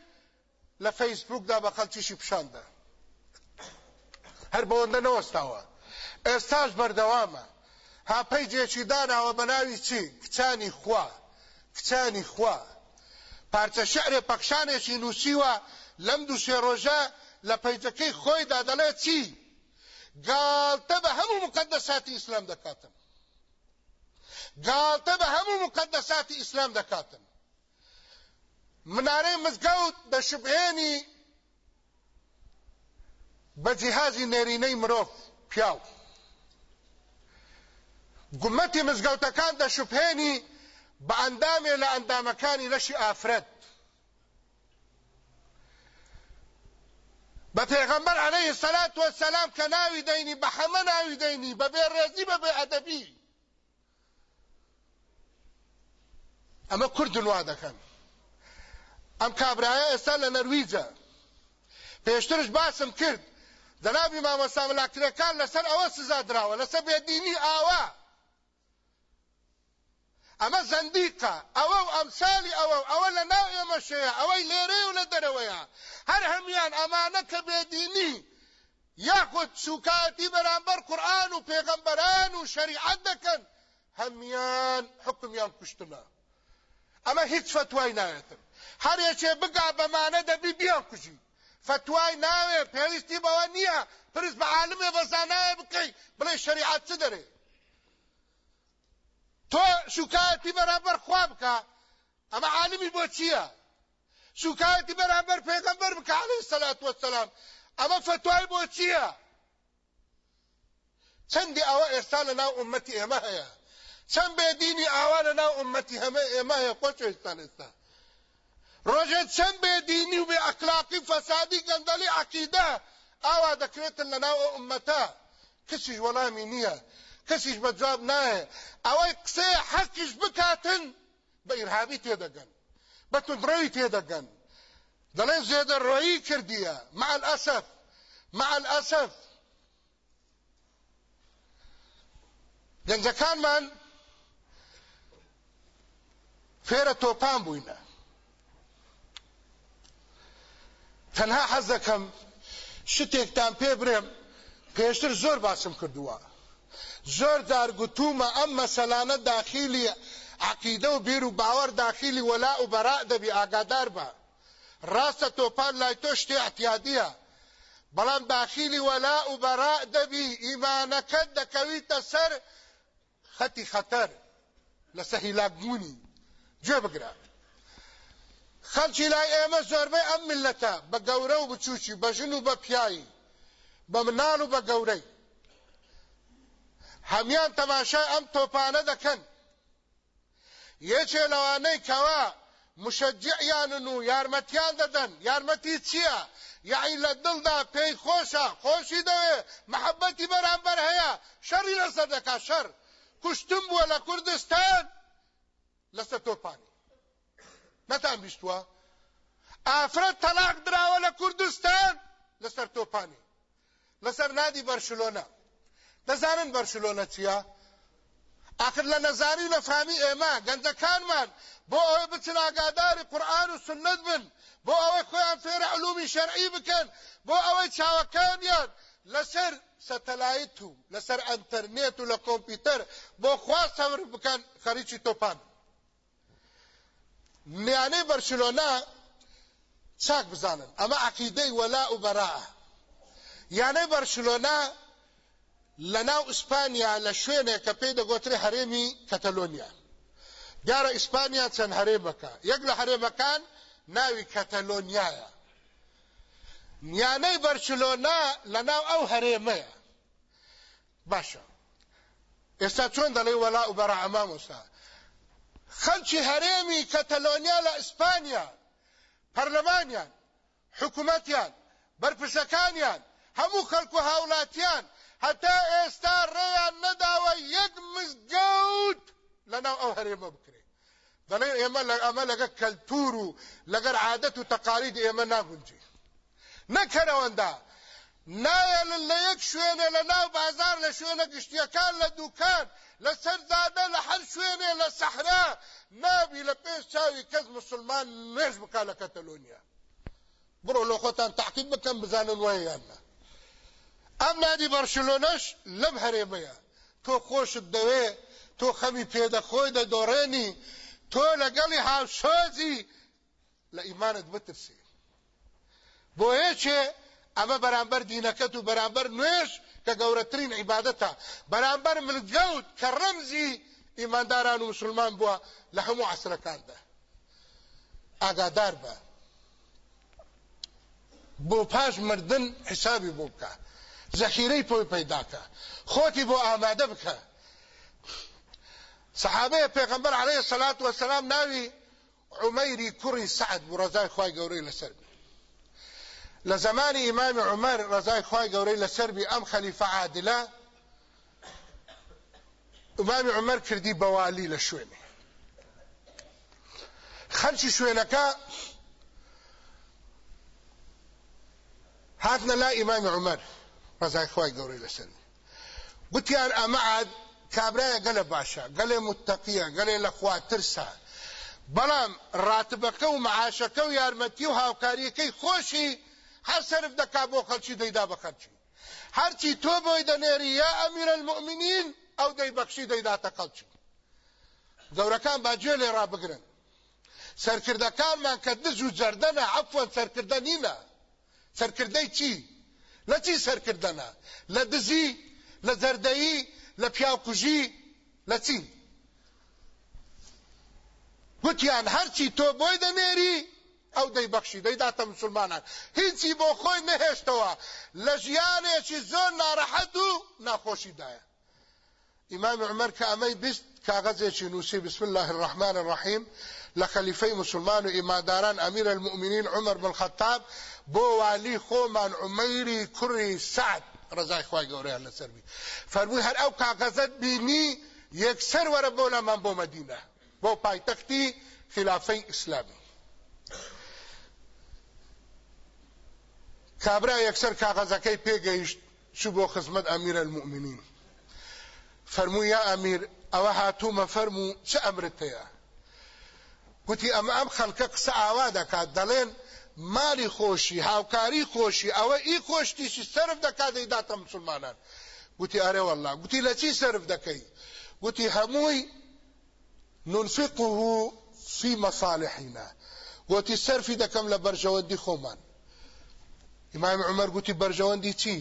لە فەیسبوکدا بە خەڵکیشی پیشاندا. هەر بەوەندە نەوەستاوە. ئێستاش بەردەوامە. هاپەی جێکی داناوە بە ناوی چی؟ کچانی خوا. کچانی خوا. پارچە شعرێ پەخشانێکی نووسیوە لەم دوو سێ ڕۆژە لە پەیجەکەی خۆیدا دەڵێ چی؟ گاڵتە بە هەموو مقدساتی ئیسلام دەکاتن گاڵتە بە هەموو مقدساتی ئیسلام دەکاتن منارەی مزگەوت دەشبهێنی بە جیهازی نێرینەی مرۆڤ پیاو گومەتی مزگەوتەکان دەشبهێنی بە ئەندامێ لە ئەندامەکانی لەشی ئافرەت بە پێغەمبەر عەلەیهی سەلات وەسەلام کە ناوی دەینی بە حەمە ناوی دەینی بە بە بێ ئەدەبی ئەمە کوردن وا دەکەن ئەم کابرایە ئێستا لە نەرویجە پێشترش باسم کرد جەنابی مامۆستا مەلاکرەکان لەسەر ئەوە سزا دراوە لەسەر بێدینی ئاوا ئەمە زەندیقە ئەوە و ئەمسالی ئەوە ئەوە لە ناو ئێمەشەیە ئەوەی لێرێ و لە دەرەوەیە هەر هەمیان ئەمانە کە بێدینی یاخود سوکاتی بەرامبەر قورآن و پێغەمبەران و شەریعەت دەکەن هەمیان حکمیان کوشتنە ئەمە هیچ فتوای نایەتن هەر یەکێ بگا بەمانە دەبی بیان کوژی فتوای ناوێ پێویستی بەوە نییە. پرس بە عالمێ بەزانایە بکەی بڵێ شەریعەت چ دەرێ؟ تۆ شوکایەتی بەرامبەر خوا بکە. ئەمە عالمی بۆ چییە؟ شوکایەتی بەرامبەر پێغەمبەر بکە عەلەیهی سەلات وەسەلام ئەمە فتوای بۆ چییە؟ چەندی ئەوە ئێستا لە ناو ئومەتی ئێمە هەیە؟ چەند بێدینی ئاوا لە ناو ئومەتی هەمە ئێمە هەیە خۆشویستان ئێستا. ڕۆژێت چەند بێدینی و بێ ئەخلاقی فەسادی گەندەلی عەقیدە ئاوا دەکرێتن لە ناو ئومەتە کەسیش وەڵامی نییە کەسیش بە جواب نایە. ئەوەی قسەی حەقیش بکاتن بە ئیرهابی تێدەگەن بە تندڕەوی دەڵێن زێدە ڕۆیی کردیە. مع الأسف مع الأسف. گەنجەکانمان فێرە تۆپان بووینە. تەنها حەز دەکەم شتێکتان پێ برێم پێشتر زۆر باسم کردووە. زۆر جار گوتومە ئەم مەسەلانە داخلی عقیدە و بیر و باوەڕ داخلی وەلا و بەراء دەبی ئاگادار بە. ڕاستە تۆپان لای تۆ شتێ احتیادیە بەڵام داخلی وەلا و بەراء دەبی ئیمانەکەت دەکەویتە سەر خەتی خەتەر لەسەر هیلاکبوونی گوێ بگرە. خەڵکی لای ئێمە زۆربەی ئەم ملەتە بە گەورە و بچووکی بە ژن و بە پیایی بە مناڵ و بە گەورەی. هەمیان تەماشای ئەم تۆپانە دەکەن. یەکێ لەوانەی کەوا مشجعیانن و یارمەتیان دەدەن. یارمەتی چییە؟ یعنی لە دڵدا پێی خۆشە خۆشی دەوێ محەبەتی بەرامبەر هەیە. شەڕی لەسەر دەکات شەر کوشتم بووە لە کوردستان. لەسەر تۆپانی. نەتان بیستووە؟ ئافرەت تەلاق دراوە لە کوردستان لەسەر تۆپانی. لەسەر نادی بەرشلۆنە دەزانن بەرشلۆنە چییە؟ آخر لە نەزانی لە فامی ئێمە گەنجەکانمان. بۆ ئەوەی بچن ئاگاداری قورآن و سنت بن. بۆ ئەوەی خۆیان فێرە علومی شەرعی بکەن. بۆ ئەوەی چاوەکانیان لەسەر سەتەلایت و لەسەر ئەنتەرنێت و لە کۆمپیوتەر بۆ خوا سەور بکەن خەریکی تۆپان. نیانەی بەرشلۆنا چاک بزانن. ئەمە عقیدەی وەلا و بەراە. یانەی بەرشلۆنا لە ناو ئیسپانیا لە شوێنێک کە پێی دەگوترێ هەرێمی کەتەلۆنیا. دیارە ئیسپانیا چەند هەرێمەکە یەک لە هەرێمەکان ناوی کەتەلۆنیایە. نیانەی بەرچلۆنا لە ناو ئەو هەرێمەیە. باشە. ئێستا چۆن دەڵێ وەلا و بەرە ئەمامۆستا خەلکی هەرێمی کەتەلۆنیا لە ئیسپانیا پەرلەمانیان حکوومەتیان بەرپرسەکانیان هەموو خەڵکو هاوڵاتیان هەتا ئێستا ڕێیان نەداوە یەک مزگەوت لەناو ئەو هەرێمە بکرێ. دەڵێ ئێمە ئەمە لەگە کەلتور و لەگەر عادەت و تەقالید ئێمە ناگونجی نەکەرەوەندا نایە لە یەک شوێنە لە ناو بازار لە شوێنە گشتیەکان لە دوکان لە سەر زادە لە هەر شوێنێ لە سەحرا. نابی لە پێش چاوی کەس مسلمان نوێژ بکا لە کەتەلۆنیا. بڕۆ لە خۆتان تحقیق بکەم بزانن وایە یاننا ئەم نادی بەرشلۆنەش لەم هەرێمەیە. تۆ خۆشت دەوێ تۆ خەمی پێدەخۆی دەدۆڕێنی تۆ لەگەڵی هاوشۆزی لە ئیمانت بترسی. بۆ هێچێ ئەمە بەرامبەر دینەکەت و بەرامبەر نوێش کە گەورەترین عیبادەتە بەرامبەر ملگەوت کە ڕەمزی ئیمانداران و مسلمان بووە لە هەموو عسرەکاندا ئاگادار بە بۆ پاش مردن حسابی بۆ بکە زەخیرەی پۆی پەیداکە خۆتی بۆ ئامادە بکە صحابەیە پێغەمبەر عەلەیهی سەلات وەسەلام ناوی عومەیری کوڕی سعد بوو ڕەزای خوای گەورەی لە زمانی ئیمامی عومەر ڕەزای خوای گەورەی لەسەر بی ئەم خەلیفە عادلە ئیمامی عومەر کردی بەوالی لە هاتنە لا ئیمامی عومەر ڕزای خی گەورەی لەسەر گوتیان ئەمە عاد کابرایە گەلە باشە گەلێ متتەقیە گەلێ لە خواترسە بەڵام ڕاتبەکە و و هاوکاریەکەی خۆشی هەر سرف دەکا بۆ خەلکی دەیدا بە خەلکی هەرچی تۆ بۆی دەنێری یا ئەمیرە المؤمنین ئەو دەیبەخشی دەیداتە خەلکی گەورەکان باجێ لێ ڕابگرن سەرکردەکانمان کە دز و جەردەنە عەفوەن سەرکردە نینە سەرکردەی چی؟ لە چی سەرکردنە لە دزی لە زەردەیی لە پیاکوژی لە چی؟ گوتیان هەرچی تۆ بۆی دەنێری ئەو دەیبەخشی دەیداتە مسلمانان. هیچی بۆ خۆی نەهێشتەوە لە ژیانێکی زۆر ناڕەحەت و ناخۆشیدایە. ئیمام عمەر کە ئەمەی بیست کاغەزێکی نووسی بسم الله الرحمن الرحیم لە خەلیفەی مسلمان و ئیماداران ئەمیر المؤمنین عمر بن الخطاب بۆ والی خۆمان عمەیری کوڕی سعد ڕزای خوای گەورەیان لەسەر بی. فەرمووی هەر ئەو کاغەزت بینی یەکسەر وەرە بۆ لەمان بۆ مەدینە بۆ پایتەختی خلافەی ئیسلامی. کابرا یەکسەر کاغەزەکەی پێگەیشت چوو بۆ خزمەت ئەمیر المؤمنین؟ فەرمووی یا ئەمیر ئەوە هاتوومە فەرموو چه ئەمرت هەیە؟ گوتی ئەمە ئەم خەڵکە قسە ئاوا دەکات. دەڵێن مالی خۆشی هاوکاری خۆشی ئەوە ئی خۆشتیشی سرف دەکات دەیداتە مسلمانان. گوتی والله گوتی لە چی سرف ننفقه في مصالحنا گوتی سەرفی دەکەم لە بەرژەوەندی خۆمان. ئیمام عمر گوتی بەرژەوەندی چی؟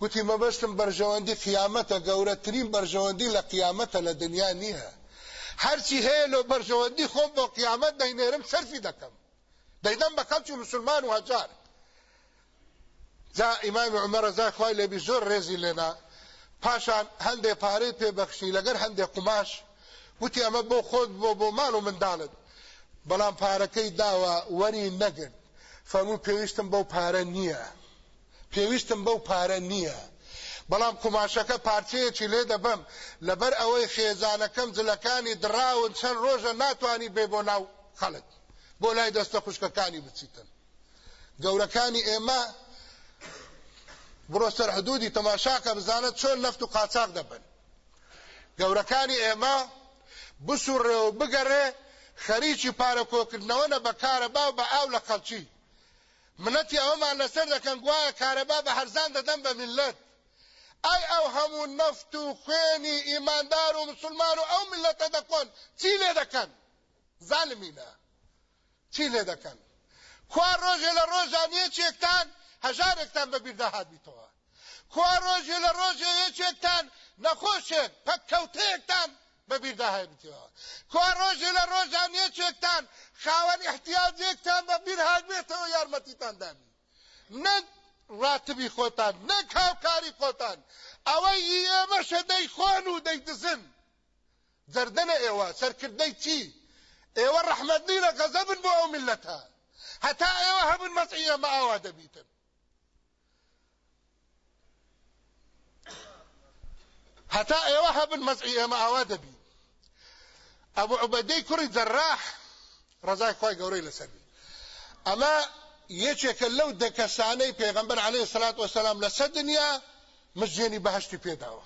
گوتی مەبەستم بەرژەوەندی قیامەتە گەورەترین بەرژەوەندی لە قیامەتە لە دنیا نییە. هەرچی هەیە لە بەرژەوەندی خۆم بۆ قیامەت دەینێرم سەرفی دەکەم. دەیدەم بە خەڵکی مسلمان و هەجار. جا ئیمامی عمەر ڕەزای خوای لێبی زۆر ڕێزی لێنا. پاشان هەندێک پارەی پێبەخشی لەگەر هەندێک قماش وتی ئەمە بۆ خۆت بۆ بۆ ماڵ و منداڵت. بەڵام پارەکەی داوە وەری نەگرت. فەرموو پێویستم بەو پارە نییە. پێویستم بەو پارە نییە. بەڵام قماشەکە پارچەیەکی لێ دەبم. لەبەر ئەوەی خێزانەکەم جلەکانی دراون چەند ڕۆژە ناتوانانی بێ بۆ ناو خەڵک. بۆ لای دەستە خوشکەکانی بچیتن. گەورەکانی ئێمە بڕۆ سەر حدودی تەماشاکە بزانێت چۆن نەفت و قاچاق دەبن. گەورەکانی ئێمە بسوڕێ و بگەڕێ خەریکی پارە کۆکردنەوە نە بەکارە باو بە ئاو لە خەڵکی. منەتی ئەوەمان لەسەر دەکەن گوایە کارەبا بە هەرزان دەدەم بە میلەت. ئەی ئەو هەموو نەفت و خوێنی ئیماندار و مسلمان و ئەو ملەتە دەکۆن چی لێ دەکەن؟ زانمینە. چی لێ دەکەن؟ خوار ڕۆژێ لە ڕۆژان یەکێکتان هەژارێکتان بەبیردا هاتبیتەوە خوا ڕۆژێ لە ڕۆژێ یەکێکتان نەخۆشێک پەککەوتەیەکتان بەبیردا هەبیتەوە خوا ڕۆژێ لە ڕۆژان یەکێکتان خاوەن احتیاجێکتان بەبیر هاگوێتەوە یارمەتیتان دابی نەک ڕاتبی خۆتان نەک هاوکاری خۆتان ئەوەی ئێمەشە دەی خۆن و دەیدزن جەردەنە ئێوە سەرکردەی چی؟ ئێوە ڕەحمەت نینە غەزەبن بۆ ئەو ملەتە هەتا ئێوە هەبن مەسعی ئێمە ئاوا دەبیتن هەتا ئێوە هەبن مەسعی ئێمە ئاوا دەبی ئەبوو عوبەدەی کوڕی جەراح ڕزای خۆی گەورەی لەسەربی ئەمە یەکێکە لەو دەکەسانەی پێغەمبەر عەلەیهی سەلات وەسەلام لەسەر دنیا مژێنی بەهشتی پێداوە.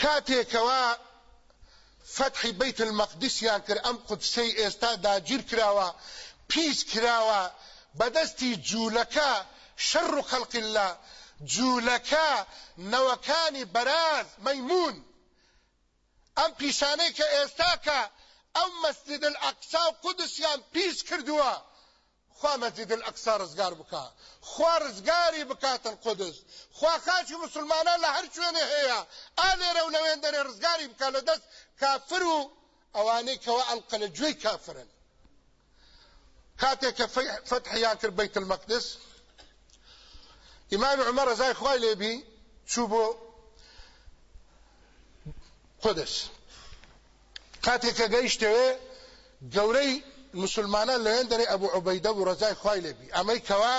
کاتێکەوە فتحی بیت المەقدسیان کرد ئەم قودسەی ئێستا داگیر کراوە پیس کراوە بەدەستی جوولەکە شەڕ و خەڵق الله جوولەکە نەوەکانی بەراز مەیمون ئەم پیشانەی کە ئێستاکە ئەو مەسجد الأقصا و قودسیان پیس کردووە خوا مەسجد الأقصا ڕزگار بکە خوا ڕزگاری بکاتن قودس خوا خاچی مسلمانان لە هەر شوێنێ هەیە ئالێرە و لەوێن دەرێ ڕزگاری بکە لە دەست کافر و ئەوانەی کەوا ئەڵقە لە گوێی کافرن. کاتێک کە فتحیان کرد بەیت المەقدس ئیمام عمر ڕزای خوای لێبی چوو بۆ قودس کاتێککە گەیشتەوێ گەورەی مسلمانان لەوێن دەرێ ئەبوو عوبەیدە و ڕزای خوای لێبی. ئەمەی کەوا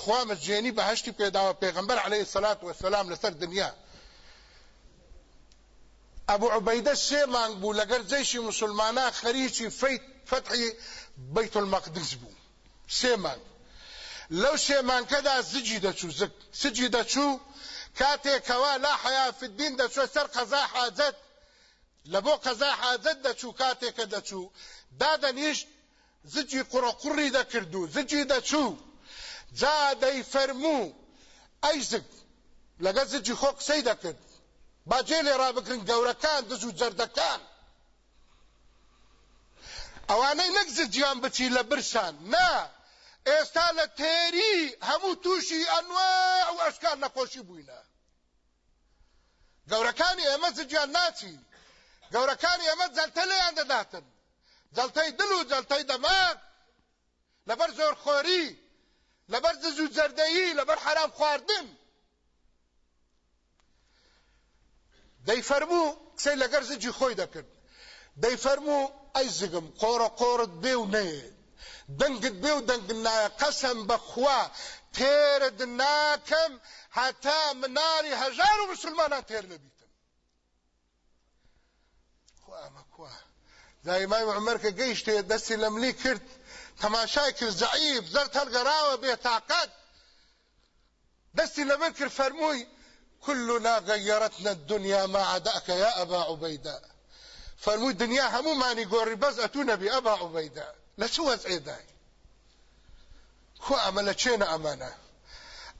خوا مەجێنی بەهشتی پێداوە پێغمبەر عليه الصلاة والسلام لەسەر دنیا. ئەبوو عوبەیدە سێ مانگ بوو لەگەر جەیشی مسلمانان خەریکی فەیت فتحی بەیت المەقدس بوو. سێ مانگ. لەو سێمانکەدا زجی دەچوو سجی دەچوو کاتێکەوە لا حیا فی الدین دەچوە سەر قەزا حاجەت لە بۆ قەزا حاجەت دەچوو کاتێکە دەچوو. دادەنیشت زجی قوڕەقوڕی دەکردو زجی دەچوو. جا دەی فەرموو ئەی زک لەگە زجی خۆ قسەی دەکرد. باجێ لێ ڕابکردن گەورەکان دز و جەردەکان. ئەوانەی نەک زجیان بچی لە برسان. نا ئێستا لە تێری هەموو تووشی ئەنوە ئەو ئەشکان نەخۆشی بووینە. گەورەکانی ئێمە زجیان ناچی گەورەکانی ئێمە جەلتە لێیان دەداتن جەلتەی دڵ و جەلتەی دەماغ لەبەر زۆرخۆری لەبەر دز و جەردەیی لەبەر حرام خواردن دەیفەرموو قسەی لەگەر زجی خۆی دەکرد دەیفەرموو ئەی زگم قۆڕە قۆڕت بێ و نەیە دەنگت بێ و دەنگ نایە قەسم بەخوا تێرت ناکەم هەتا مناری هەژار و مسلمانان تێر نەبیتن خوا ئەمە کوا دایمای عمەر کە گەیشتێ دەستی لە ملی کرد تەماشای کرد زەعیب زەر هەڵگەڕاوە بێتاقەت. دەستی لەبەر کرد فەرمووی كلنا غيرتنا الدنيا ما عداك يا أبا عبيدة. فرمووی دنیا هەمومانی گۆڕی بەس ئەتوونە بی ئەبا عوبەیدا لە چ وەزعێدای خۆ ئەمە لە چێنە ئەمانە؟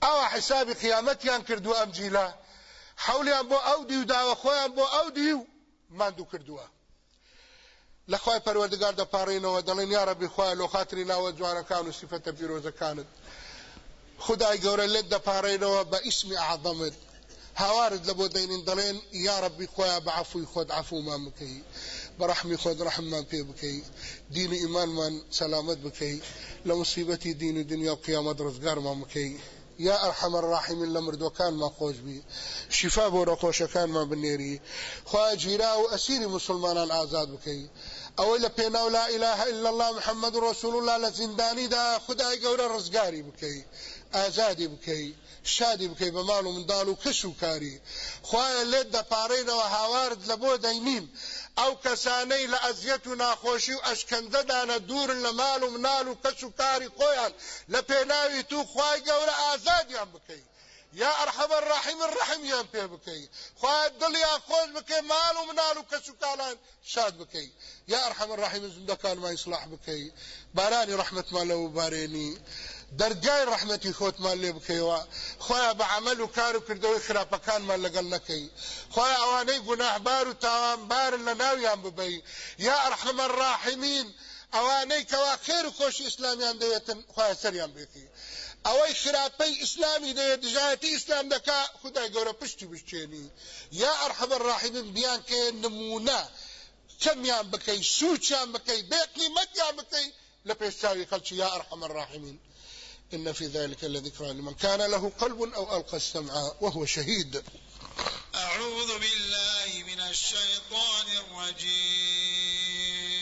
ئەوە حیسابی قیامەتیان کردووە ئەم جیلا. حولیان بۆ ئەو دی و داوە خۆیان بۆ ئەو دی و ماندوو کردووە. لە خۆی پەروەردگار دەپاڕینەوە دەڵێن یا ڕەبی خۆی لۆ خاتری ناوە جوانەکان و سیفەتە پیرۆزەکانت. خدای گەورە لێت دەپاڕێنەوە بە ئیسمی عظەمت هاوارد لە بۆ دەینین دەڵێن یا ڕەبی خۆیان بە عفوی خۆت عفومان بکەی بەڕحمی خۆت ڕحممان پێ بکەی دین و ئیمانمان سەلامت بکەی لە مصیبەتی دین و دنیا و قیامەت ڕزگارمان بکەی. یا ئەرحەم الراحمین لە مردوەکانمان خۆش بی شیفا بۆ ڕەخۆشەکانمان بنێری خوا گیرا و ئەسیری مسلمانان ئازاد بکەی ئەوەی لە پێناو لا إله إلا الله محمد رسول الله لە زیندانیدا خدای گەورە ڕزگاری بکەی ئازادی بکەی شادی بکەی بە ماڵ و منداڵ و کەش و کاری خوایە لێت دەپارڕینەوە هاوارد ئەو کەسانەی لە ئەزیەت و ناخۆشی و ئەشکەندەدانە دوورن لە ماڵ و منال و کەس و کاری خۆیان لە پێناوی تو خوای گەورە ئازادیان بکەیت یا ارحم الراحمین ڕەحمیان پێ بکەی خوا دڵیان خۆش بکەی ماڵ و مناڵ و کەس و کاڵان شاد بکەی یا ارحم الراحمین زیندەکانمان ئیسلاح بکەی بارانی ڕحمەتمان لەو بارێنی دەرگای ڕحمەتی خۆتمان لێ بکەیەوە خۆیان بە عمل و کار و کردەوەی خراپەکانمان لەگەڵ نەکەی. خۆی ئەوانەی گوناهبار و تاوانبارن لە ناویان ببەی. یا ئەرحەمە الراحمین ئەوانەی کەوا خێر و خۆشی ئیسلامیان دەوێتن خۆی سەریان بێتی. ئەوەی خراپەی ئیسلامی دەوێت دژایەتی ئیسلام دەکا خدای گەورە پشتی بشتێنی یا ئەرحەمە الراحمین بیان کە نمونە کەمیان بکەی سوچیان بکەی بێقیمەتیان بکەی لە پێشچاوی خەڵکی یا ئەرحەمە الراحمین إن في ذلك لذكرى لمن كان له قلب أو ألقى السمع وهو شهيد. أعوذ بالله من الشيطان الرجيم.